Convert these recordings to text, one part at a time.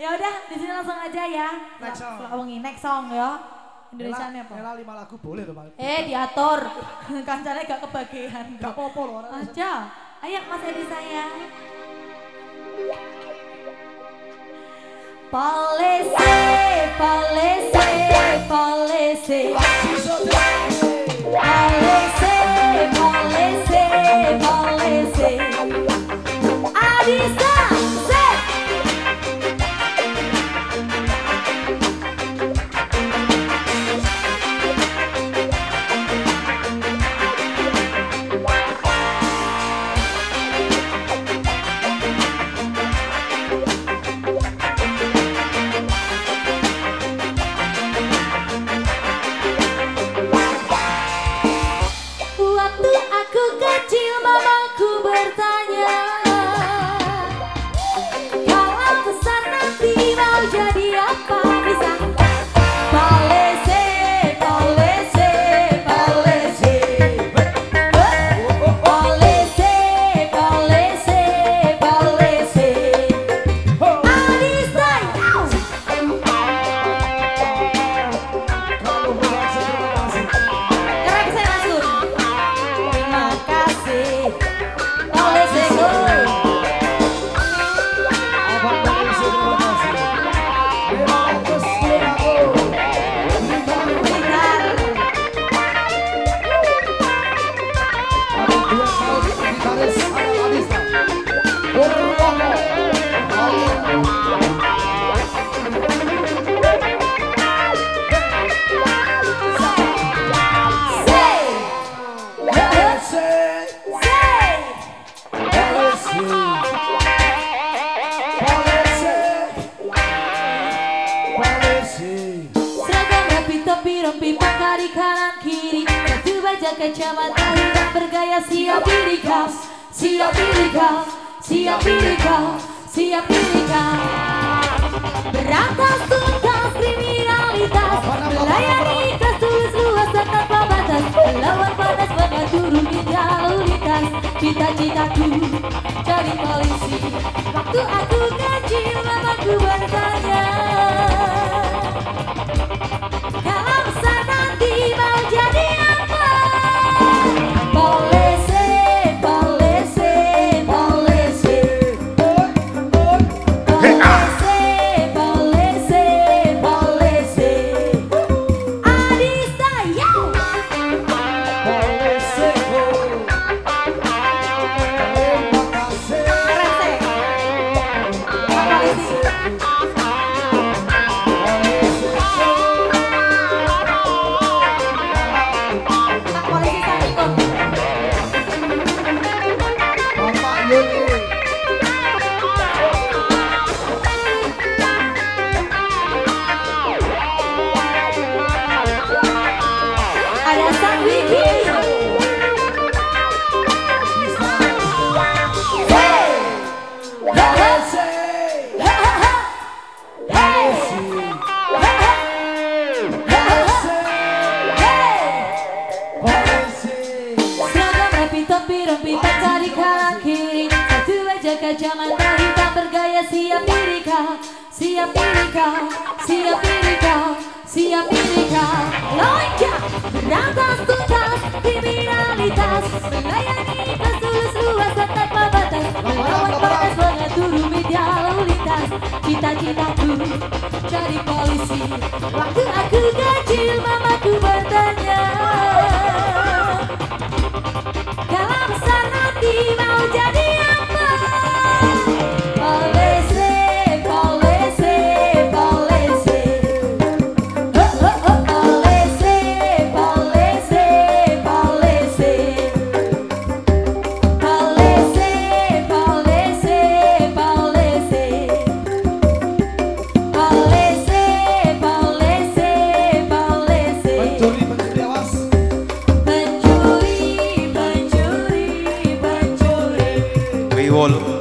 ya udah di sini langsung aja ya. Next song. Wengi next song ya. Indonesia Nela, apa? Nela lima lagu boleh loh Pak. Eh diatur. Kancane gak kebagian. Gak apa-apa loh. Aja. Ayo Mas Edi sayang. Polisi, polisi, polisi di kanan kiri Satu baja kacamata hitam bergaya siap pilih kau. Siap pilih kau, siap pilih kau, siap pilih kau. Berantas tuntas kriminalitas Melayani tulus luas tanpa batas. Lawan panas mengaturuni lalu lintas. Cita-citaku Ada Sang Wiki Siap pilih kau, siap pilih kau, siap pilih kau Loncat, berantas tuntas, kriminalitas. Melayani ikhlas luas dan tanpa batas Melawan panas mengatur media lalu lintas Cita-citaku jadi polisi. Waktu aku kecil mamaku bertanya All.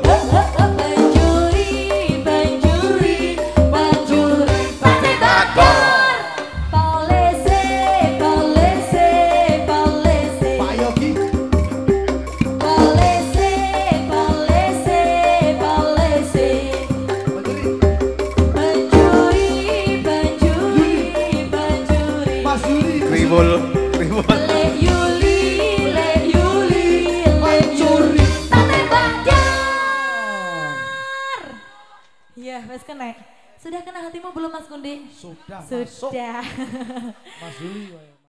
Wes kena. Sudah kena hatimu belum Mas Gundi? Sudah, masuk Sudah. Mas Juli.